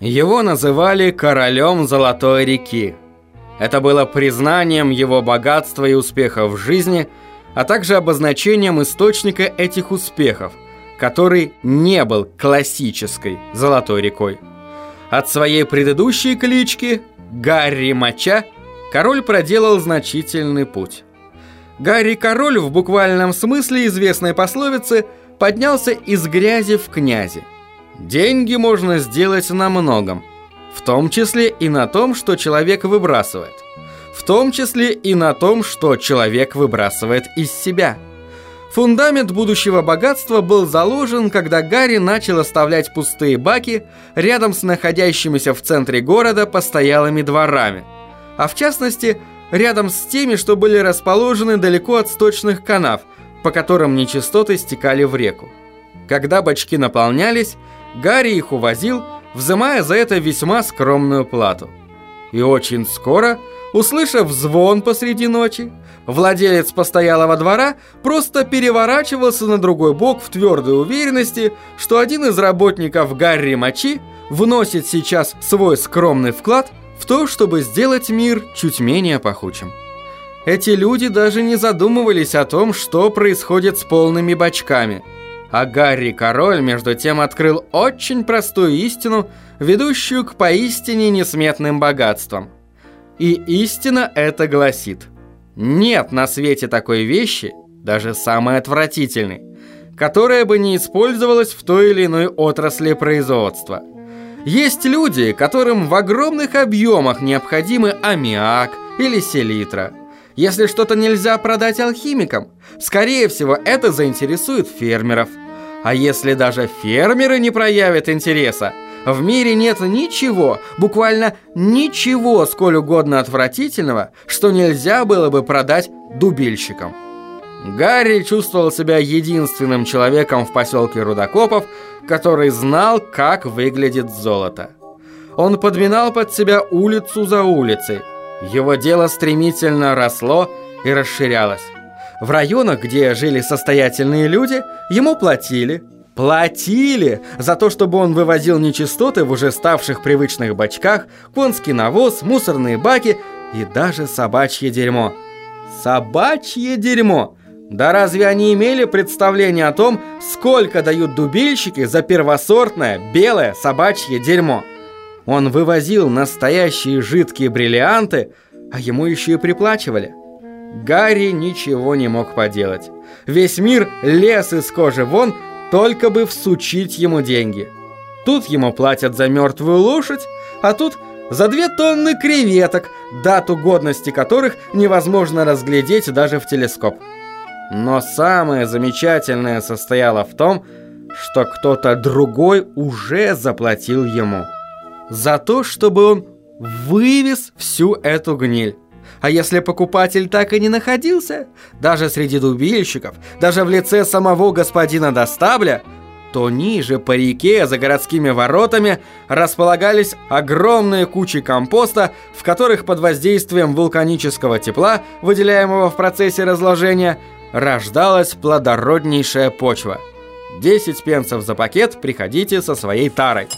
Его называли «королем Золотой реки». Это было признанием его богатства и успехов в жизни, а также обозначением источника этих успехов, который не был классической Золотой рекой. От своей предыдущей клички Гарри Мача король проделал значительный путь. Гарри Король в буквальном смысле известной пословицы поднялся из грязи в князи. Деньги можно сделать на многом, в том числе и на том, что человек выбрасывает. В том числе и на том, что человек выбрасывает из себя. Фундамент будущего богатства был заложен, когда Гарри начал оставлять пустые баки рядом с находящимися в центре города постоялыми дворами. А в частности, рядом с теми, что были расположены далеко от сточных канав, по которым нечистоты стекали в реку. Когда бачки наполнялись, Гарри их увозил, взимая за это весьма скромную плату. И очень скоро, услышав звон посреди ночи, владелец постоялого двора просто переворачивался на другой бок в твердой уверенности, что один из работников Гарри Мочи вносит сейчас свой скромный вклад в то, чтобы сделать мир чуть менее пахучим. Эти люди даже не задумывались о том, что происходит с полными бачками. А Гарри Король, между тем, открыл очень простую истину, ведущую к поистине несметным богатствам. И истина это гласит. Нет на свете такой вещи, даже самой отвратительной, которая бы не использовалась в той или иной отрасли производства – есть люди, которым в огромных объемах необходимы аммиак или селитра. Если что-то нельзя продать алхимикам, скорее всего, это заинтересует фермеров. А если даже фермеры не проявят интереса, в мире нет ничего, буквально ничего сколь угодно отвратительного, что нельзя было бы продать дубильщикам. Гарри чувствовал себя единственным человеком в поселке Рудокопов, который знал, как выглядит золото. Он подминал под себя улицу за улицей. Его дело стремительно росло и расширялось. В районах, где жили состоятельные люди, ему платили. Платили за то, чтобы он вывозил нечистоты в уже ставших привычных бачках, конский навоз, мусорные баки и даже собачье дерьмо. Собачье дерьмо! Да разве они имели представление о том, сколько дают дубильщики за первосортное белое собачье дерьмо? Он вывозил настоящие жидкие бриллианты, а ему еще и приплачивали. Гарри ничего не мог поделать. Весь мир лез из кожи вон, только бы всучить ему деньги. Тут ему платят за мертвую лошадь, а тут за две тонны креветок, дату годности которых невозможно разглядеть даже в телескоп. Но самое замечательное состояло в том, что кто-то другой уже заплатил ему. За то, чтобы он вывез всю эту гниль. А если покупатель так и не находился, даже среди дубильщиков, даже в лице самого господина Достабля, то ниже по реке за городскими воротами располагались огромные кучи компоста, в которых под воздействием вулканического тепла, выделяемого в процессе разложения, рождалась плодороднейшая почва. 10 пенсов за пакет приходите со своей тарой.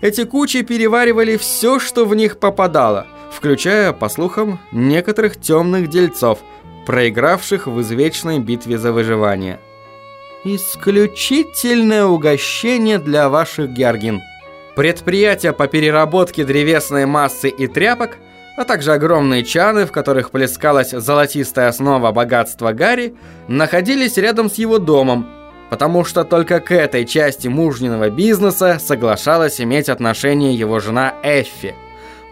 Эти кучи переваривали все, что в них попадало, включая, по слухам, некоторых темных дельцов, проигравших в извечной битве за выживание. Исключительное угощение для ваших георгин. Предприятия по переработке древесной массы и тряпок – а также огромные чаны, в которых плескалась золотистая основа богатства Гарри, находились рядом с его домом, потому что только к этой части мужниного бизнеса соглашалась иметь отношение его жена Эффи.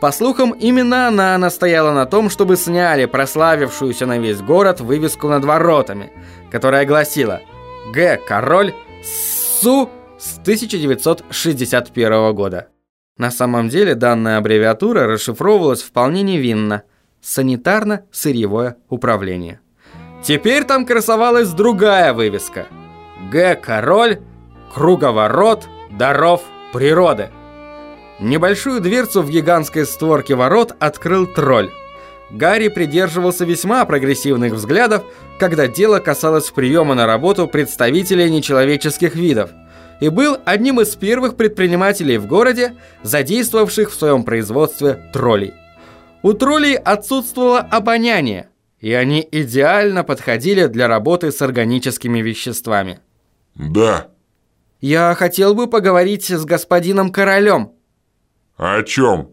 По слухам, именно она настояла на том, чтобы сняли прославившуюся на весь город вывеску над воротами, которая гласила «Г. Король Су с 1961 года». На самом деле данная аббревиатура расшифровывалась вполне невинно. Санитарно-сырьевое управление. Теперь там красовалась другая вывеска. Г. Король, круговорот, даров природы. Небольшую дверцу в гигантской створке ворот открыл тролль. Гарри придерживался весьма прогрессивных взглядов, когда дело касалось приема на работу представителей нечеловеческих видов – и был одним из первых предпринимателей в городе, задействовавших в своем производстве троллей. У троллей отсутствовало обоняние, и они идеально подходили для работы с органическими веществами. Да. Я хотел бы поговорить с господином королем. О чем?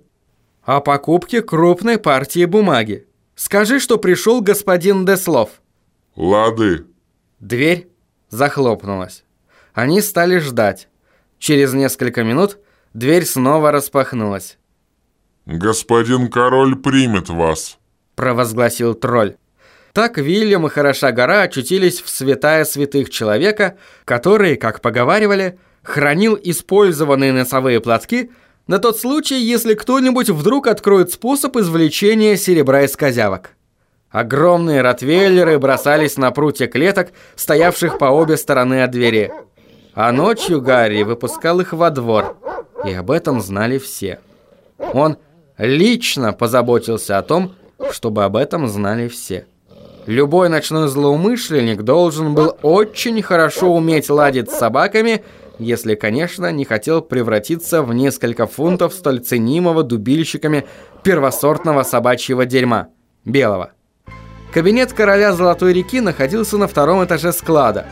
О покупке крупной партии бумаги. Скажи, что пришел господин Деслов. Лады. Дверь захлопнулась. Они стали ждать. Через несколько минут дверь снова распахнулась. «Господин король примет вас», – провозгласил тролль. Так Вильям и Хороша гора очутились в святая святых человека, который, как поговаривали, хранил использованные носовые платки на тот случай, если кто-нибудь вдруг откроет способ извлечения серебра из козявок. Огромные ротвейлеры бросались на прутья клеток, стоявших по обе стороны от двери. А ночью Гарри выпускал их во двор, и об этом знали все. Он лично позаботился о том, чтобы об этом знали все. Любой ночной злоумышленник должен был очень хорошо уметь ладить с собаками, если, конечно, не хотел превратиться в несколько фунтов столь ценимого дубильщиками первосортного собачьего дерьма, белого. Кабинет короля Золотой реки находился на втором этаже склада,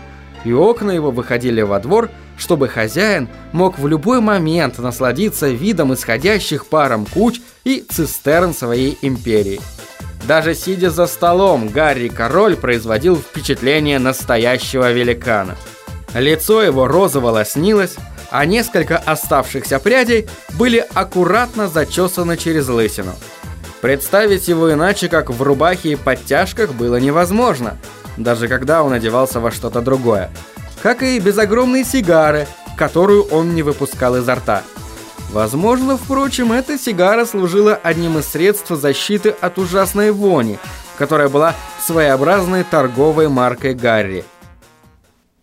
и окна его выходили во двор, чтобы хозяин мог в любой момент насладиться видом исходящих паром куч и цистерн своей империи. Даже сидя за столом, Гарри Король производил впечатление настоящего великана. Лицо его розово лоснилось, а несколько оставшихся прядей были аккуратно зачесаны через лысину. Представить его иначе, как в рубахе и подтяжках, было невозможно, даже когда он одевался во что-то другое. Как и без огромной сигары, которую он не выпускал изо рта. Возможно, впрочем, эта сигара служила одним из средств защиты от ужасной вони, которая была своеобразной торговой маркой Гарри.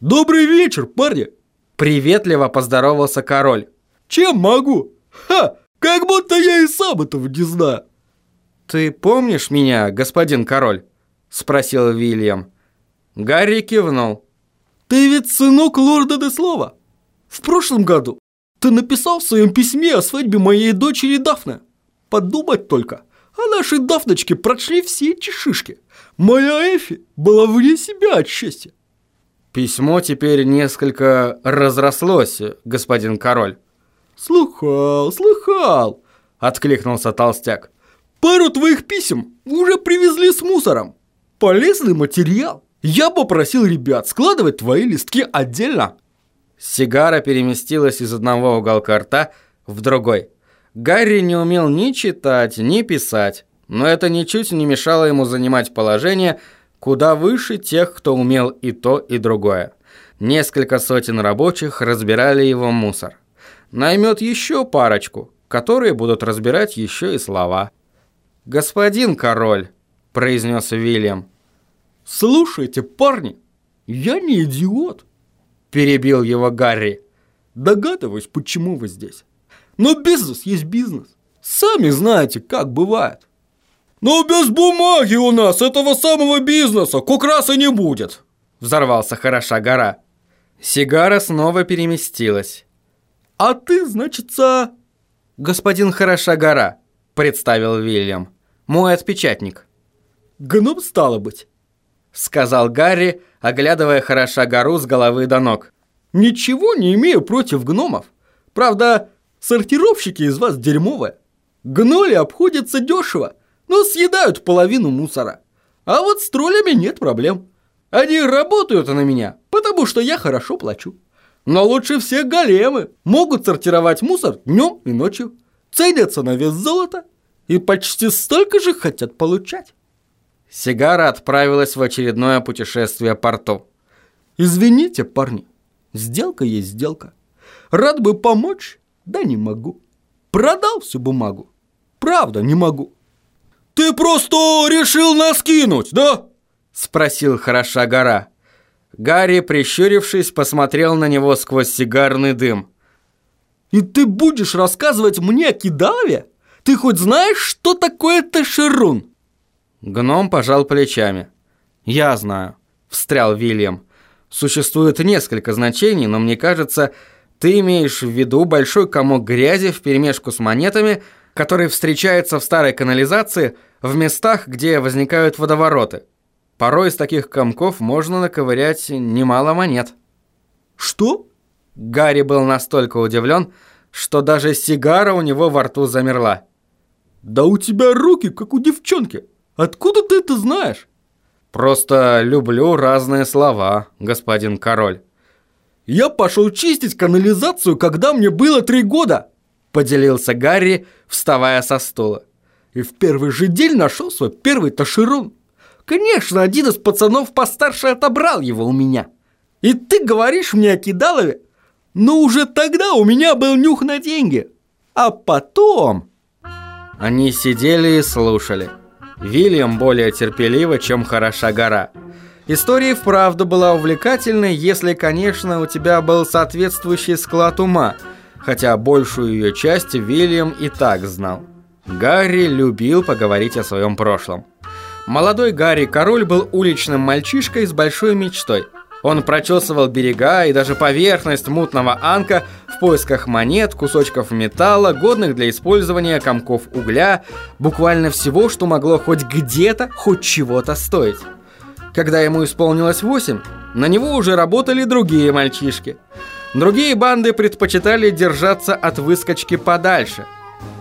«Добрый вечер, парни!» Приветливо поздоровался король. «Чем могу? Ха! Как будто я и сам этого не знаю!» «Ты помнишь меня, господин король?» Спросил Вильям. Гарри кивнул. «Ты ведь сынок лорда Деслова. В прошлом году ты написал в своем письме о свадьбе моей дочери Дафны. Подумать только, а наши Дафночки прошли все эти шишки. Моя Эфи была вне себя от счастья. Письмо теперь несколько разрослось, господин король. Слыхал, слыхал, откликнулся толстяк. Пару твоих писем уже привезли с мусором. Полезный материал. Я попросил ребят складывать твои листки отдельно. Сигара переместилась из одного уголка рта в другой. Гарри не умел ни читать, ни писать, но это ничуть не мешало ему занимать положение куда выше тех, кто умел и то, и другое. Несколько сотен рабочих разбирали его мусор. Наймет еще парочку, которые будут разбирать еще и слова. «Господин король», — произнес Вильям. «Слушайте, парни, я не идиот», — перебил его Гарри. «Догадываюсь, почему вы здесь. Но бизнес есть бизнес. Сами знаете, как бывает. Но без бумаги у нас этого самого бизнеса как раз и не будет», — взорвался хороша гора. Сигара снова переместилась. «А ты, значится...» «Господин хороша гора», — представил Вильям. Мой отпечатник». «Гном стало быть», — сказал Гарри, оглядывая хороша гору с головы до ног. «Ничего не имею против гномов. Правда, сортировщики из вас дерьмовые. Гноли обходятся дешево, но съедают половину мусора. А вот с троллями нет проблем. Они работают на меня, потому что я хорошо плачу. Но лучше всех големы могут сортировать мусор днем и ночью. Ценятся на вес золота и почти столько же хотят получать. Сигара отправилась в очередное путешествие порту. Извините, парни, сделка есть сделка. Рад бы помочь, да не могу. Продал всю бумагу. Правда, не могу. Ты просто решил нас кинуть, да? Спросил хороша гора. Гарри, прищурившись, посмотрел на него сквозь сигарный дым. «И ты будешь рассказывать мне о Кидалове?» Ты хоть знаешь, что такое Ташерун?» Гном пожал плечами. «Я знаю», — встрял Вильям. «Существует несколько значений, но мне кажется, Ты имеешь в виду большой комок грязи вперемешку с монетами, который встречается в старой канализации в местах, где возникают водовороты. Порой из таких комков можно наковырять немало монет. Что? Гарри был настолько удивлен, что даже сигара у него во рту замерла. Да у тебя руки, как у девчонки. Откуда ты это знаешь? Просто люблю разные слова, господин король. Я пошел чистить канализацию, когда мне было три года, поделился Гарри, вставая со стула. И в первый же день нашел свой первый таширун. Конечно, один из пацанов постарше отобрал его у меня. И ты говоришь мне о кидалове? Но уже тогда у меня был нюх на деньги. А потом... Они сидели и слушали. Вильям более терпеливо, чем хороша гора. История вправду была увлекательной, если, конечно, у тебя был соответствующий склад ума, хотя большую ее часть Вильям и так знал. Гарри любил поговорить о своем прошлом. Молодой Гарри Король был уличным мальчишкой с большой мечтой. Он прочесывал берега и даже поверхность мутного анка в поисках монет, кусочков металла, годных для использования комков угля, буквально всего, что могло хоть где-то, хоть чего-то стоить. Когда ему исполнилось 8, на него уже работали другие мальчишки. Другие банды предпочитали держаться от выскочки подальше.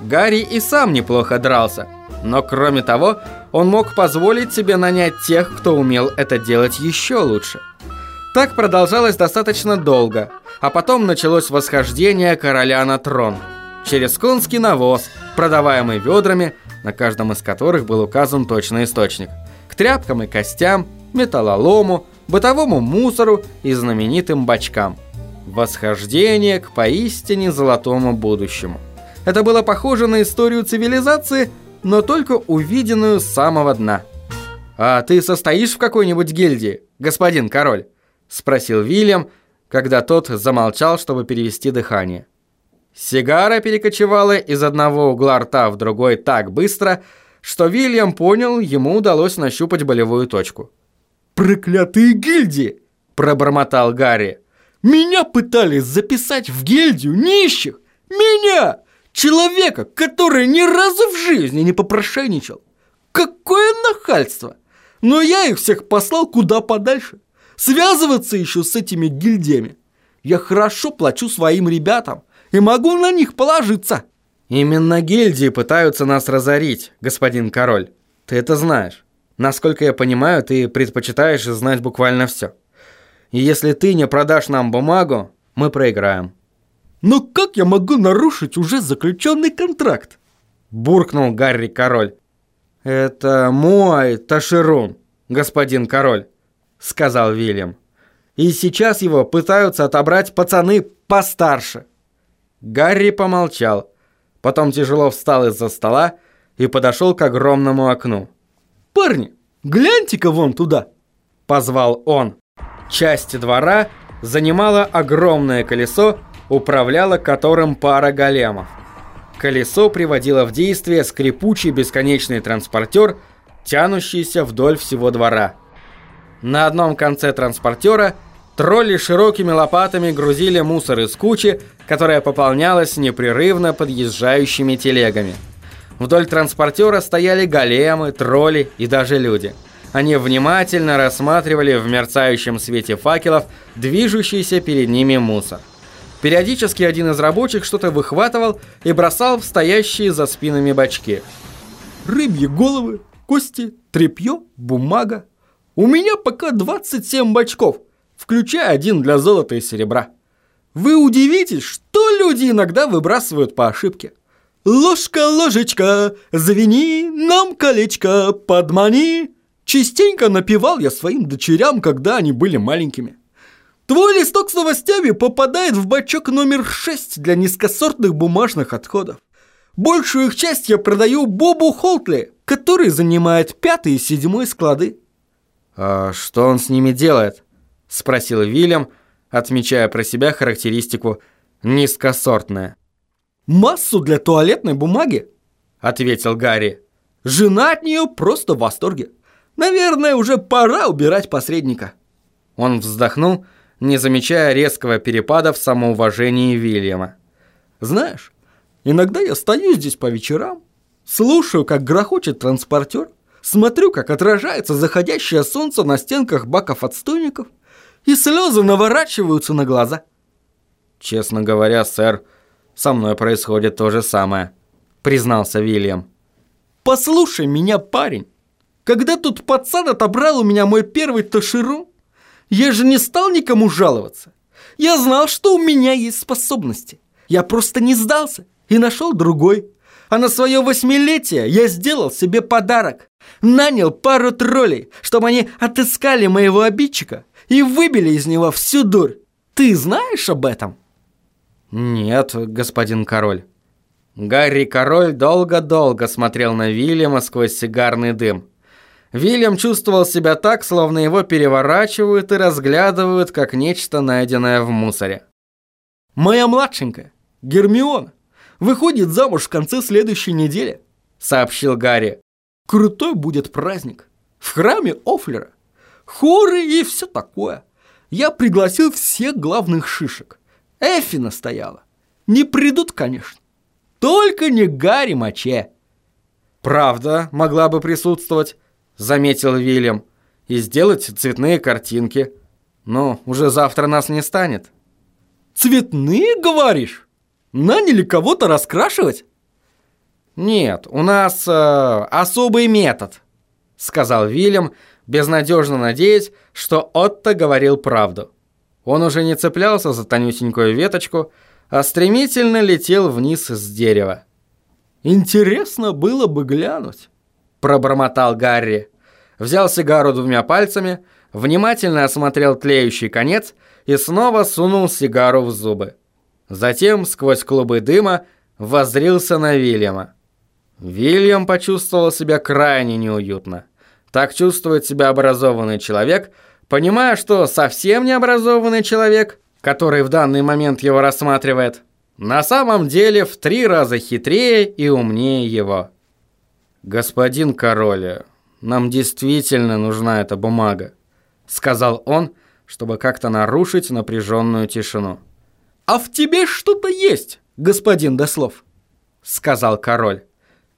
Гарри и сам неплохо дрался, но кроме того, он мог позволить себе нанять тех, кто умел это делать еще лучше. Так продолжалось достаточно долго, а потом началось восхождение короля на трон. Через конский навоз, продаваемый ведрами, на каждом из которых был указан точный источник. К тряпкам и костям, металлолому, бытовому мусору и знаменитым бачкам. Восхождение к поистине золотому будущему. Это было похоже на историю цивилизации, но только увиденную с самого дна. «А ты состоишь в какой-нибудь гильдии, господин король?» спросил Вильям, когда тот замолчал, чтобы перевести дыхание. Сигара перекочевала из одного угла рта в другой так быстро, что Вильям понял, ему удалось нащупать болевую точку. «Проклятые гильдии!» – пробормотал Гарри. «Меня пытались записать в гильдию нищих! Меня! Человека, который ни разу в жизни не попрошайничал! Какое нахальство! Но я их всех послал куда подальше связываться еще с этими гильдиями. Я хорошо плачу своим ребятам и могу на них положиться. Именно гильдии пытаются нас разорить, господин король. Ты это знаешь. Насколько я понимаю, ты предпочитаешь знать буквально все. И если ты не продашь нам бумагу, мы проиграем. Но как я могу нарушить уже заключенный контракт? Буркнул Гарри Король. Это мой Таширун, господин король сказал Вильям. И сейчас его пытаются отобрать пацаны постарше. Гарри помолчал, потом тяжело встал из-за стола и подошел к огромному окну. «Парни, гляньте-ка вон туда!» – позвал он. Часть двора занимала огромное колесо, управляла которым пара големов. Колесо приводило в действие скрипучий бесконечный транспортер, тянущийся вдоль всего двора. На одном конце транспортера тролли широкими лопатами грузили мусор из кучи, которая пополнялась непрерывно подъезжающими телегами. Вдоль транспортера стояли големы, тролли и даже люди. Они внимательно рассматривали в мерцающем свете факелов движущийся перед ними мусор. Периодически один из рабочих что-то выхватывал и бросал в стоящие за спинами бачки. «Рыбьи головы, кости, тряпье, бумага, у меня пока 27 бачков, включая один для золота и серебра. Вы удивитесь, что люди иногда выбрасывают по ошибке. Ложка, ложечка, завини нам колечко, подмани. Частенько напевал я своим дочерям, когда они были маленькими. Твой листок с новостями попадает в бачок номер 6 для низкосортных бумажных отходов. Большую их часть я продаю Бобу Холтли, который занимает пятый и седьмой склады. «А что он с ними делает?» – спросил Вильям, отмечая про себя характеристику «низкосортная». «Массу для туалетной бумаги», – ответил Гарри. «Жена от нее просто в восторге. Наверное, уже пора убирать посредника». Он вздохнул не замечая резкого перепада в самоуважении Вильяма. Знаешь, иногда я стою здесь по вечерам, слушаю, как грохочет транспортер, смотрю, как отражается заходящее солнце на стенках баков отстойников, и слезы наворачиваются на глаза. Честно говоря, сэр, со мной происходит то же самое, признался Вильям. Послушай меня, парень. Когда тут пацан отобрал у меня мой первый таширу, я же не стал никому жаловаться. Я знал, что у меня есть способности. Я просто не сдался и нашел другой. А на свое восьмилетие я сделал себе подарок. Нанял пару троллей, чтобы они отыскали моего обидчика и выбили из него всю дурь. Ты знаешь об этом? Нет, господин король. Гарри Король долго-долго смотрел на Вильяма сквозь сигарный дым. Вильям чувствовал себя так, словно его переворачивают и разглядывают, как нечто найденное в мусоре. «Моя младшенькая, Гермиона, выходит замуж в конце следующей недели», — сообщил Гарри. «Крутой будет праздник. В храме Офлера. Хоры и все такое. Я пригласил всех главных шишек. Эфи настояла. Не придут, конечно. Только не Гарри Маче». «Правда, могла бы присутствовать», — заметил Вильям. «И сделать цветные картинки. Но уже завтра нас не станет». «Цветные, говоришь? Наняли кого-то раскрашивать?» «Нет, у нас э, особый метод», — сказал Вильям, безнадежно надеясь, что Отто говорил правду. Он уже не цеплялся за тонюсенькую веточку, а стремительно летел вниз с дерева. «Интересно было бы глянуть», — пробормотал Гарри. Взял сигару двумя пальцами, внимательно осмотрел тлеющий конец и снова сунул сигару в зубы. Затем, сквозь клубы дыма, воззрился на Вильяма. Вильям почувствовал себя крайне неуютно. Так чувствует себя образованный человек, понимая, что совсем необразованный человек, который в данный момент его рассматривает, на самом деле в три раза хитрее и умнее его. «Господин король, нам действительно нужна эта бумага», — сказал он, чтобы как-то нарушить напряженную тишину. «А в тебе что-то есть, господин Дослов», — сказал король.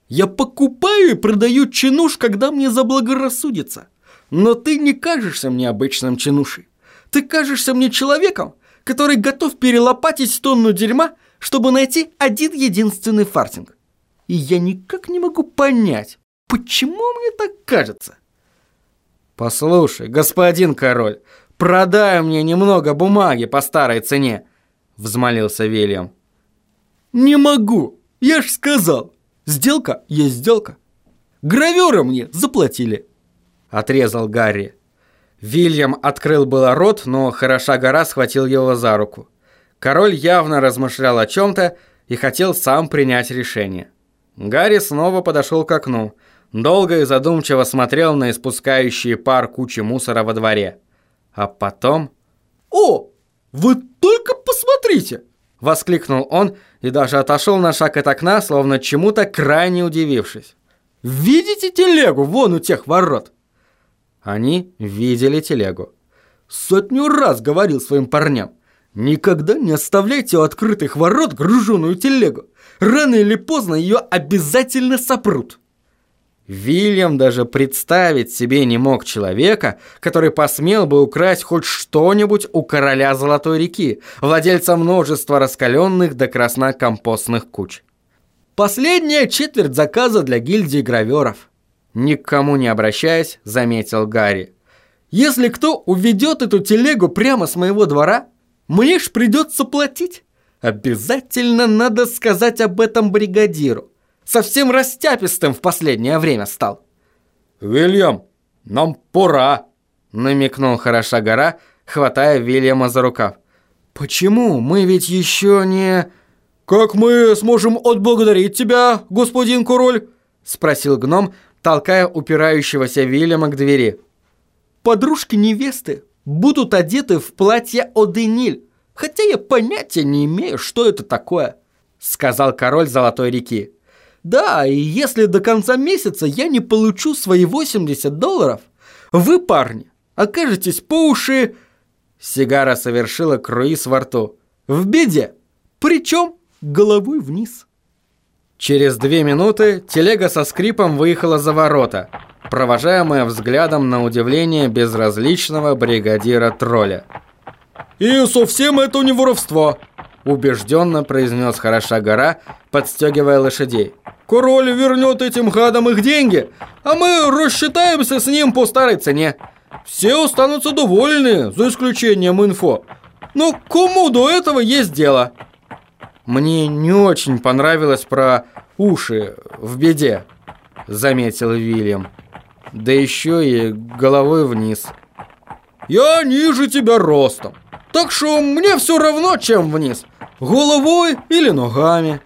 «Я покупаю и продаю чинуш, когда мне заблагорассудится. Но ты не кажешься мне обычным чинушей. Ты кажешься мне человеком, который готов перелопатить тонну дерьма, чтобы найти один единственный фартинг. И я никак не могу понять, почему мне так кажется». «Послушай, господин король, продай мне немного бумаги по старой цене», — взмолился Вильям. «Не могу, я ж сказал. Сделка есть сделка. Граверы мне заплатили», — отрезал Гарри. Вильям открыл было рот, но хороша гора схватил его за руку. Король явно размышлял о чем-то и хотел сам принять решение. Гарри снова подошел к окну, долго и задумчиво смотрел на испускающие пар кучи мусора во дворе. А потом... «О, вы только посмотрите!» Воскликнул он и даже отошел на шаг от окна, словно чему-то крайне удивившись. «Видите телегу вон у тех ворот?» Они видели телегу. «Сотню раз говорил своим парням, никогда не оставляйте у открытых ворот груженую телегу. Рано или поздно ее обязательно сопрут». Вильям даже представить себе не мог человека, который посмел бы украсть хоть что-нибудь у короля Золотой реки, владельца множества раскаленных до красна компостных куч. «Последняя четверть заказа для гильдии граверов», никому не обращаясь, заметил Гарри. «Если кто уведет эту телегу прямо с моего двора, мне ж придется платить. Обязательно надо сказать об этом бригадиру совсем растяпистым в последнее время стал. «Вильям, нам пора!» — намекнул хороша гора, хватая Вильяма за рукав. «Почему? Мы ведь еще не...» «Как мы сможем отблагодарить тебя, господин король?» — спросил гном, толкая упирающегося Вильяма к двери. «Подружки невесты будут одеты в платье Одениль, хотя я понятия не имею, что это такое», — сказал король Золотой реки. Да, и если до конца месяца я не получу свои 80 долларов, вы, парни, окажетесь по уши... Сигара совершила круиз во рту. В беде. Причем головой вниз. Через две минуты телега со скрипом выехала за ворота, провожаемая взглядом на удивление безразличного бригадира тролля. «И совсем это не воровство!» убежденно произнес хороша гора, подстегивая лошадей. «Король вернет этим гадам их деньги, а мы рассчитаемся с ним по старой цене. Все останутся довольны, за исключением инфо. Но кому до этого есть дело?» «Мне не очень понравилось про уши в беде», — заметил Вильям. «Да еще и головой вниз». «Я ниже тебя ростом, так что мне все равно, чем вниз, головой или ногами».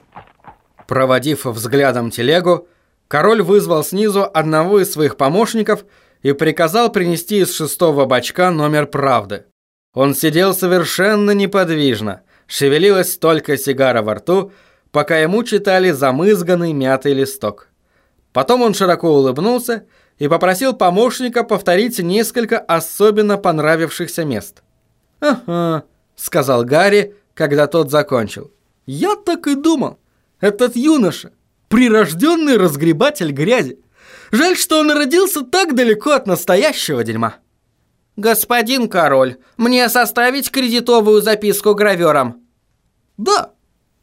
Проводив взглядом телегу, король вызвал снизу одного из своих помощников и приказал принести из шестого бачка номер правды. Он сидел совершенно неподвижно, шевелилась только сигара во рту, пока ему читали замызганный мятый листок. Потом он широко улыбнулся и попросил помощника повторить несколько особенно понравившихся мест. «Ага», — сказал Гарри, когда тот закончил. «Я так и думал. Этот юноша — прирожденный разгребатель грязи. Жаль, что он родился так далеко от настоящего дерьма». «Господин король, мне составить кредитовую записку гравером?» «Да».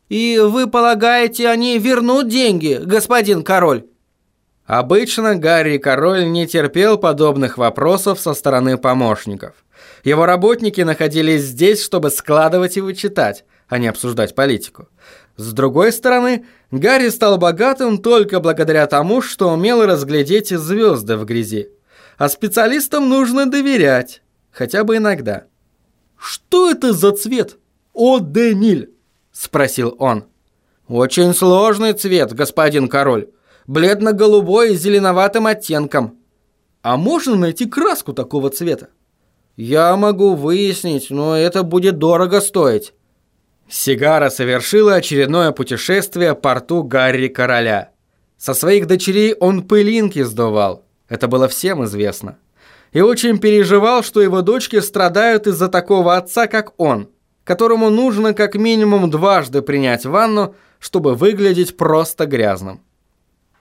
«И вы полагаете, они вернут деньги, господин король?» Обычно Гарри Король не терпел подобных вопросов со стороны помощников. Его работники находились здесь, чтобы складывать и вычитать, а не обсуждать политику. С другой стороны, Гарри стал богатым только благодаря тому, что умел разглядеть звезды в грязи. А специалистам нужно доверять, хотя бы иногда. «Что это за цвет? О, Дениль!» – спросил он. «Очень сложный цвет, господин король. Бледно-голубой с зеленоватым оттенком». «А можно найти краску такого цвета?» «Я могу выяснить, но это будет дорого стоить». Сигара совершила очередное путешествие по порту Гарри Короля. Со своих дочерей он пылинки сдувал, это было всем известно. И очень переживал, что его дочки страдают из-за такого отца, как он, которому нужно как минимум дважды принять ванну, чтобы выглядеть просто грязным.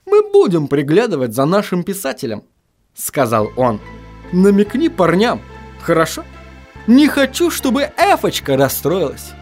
«Мы будем приглядывать за нашим писателем», — сказал он. «Намекни парням, хорошо? Не хочу, чтобы Эфочка расстроилась».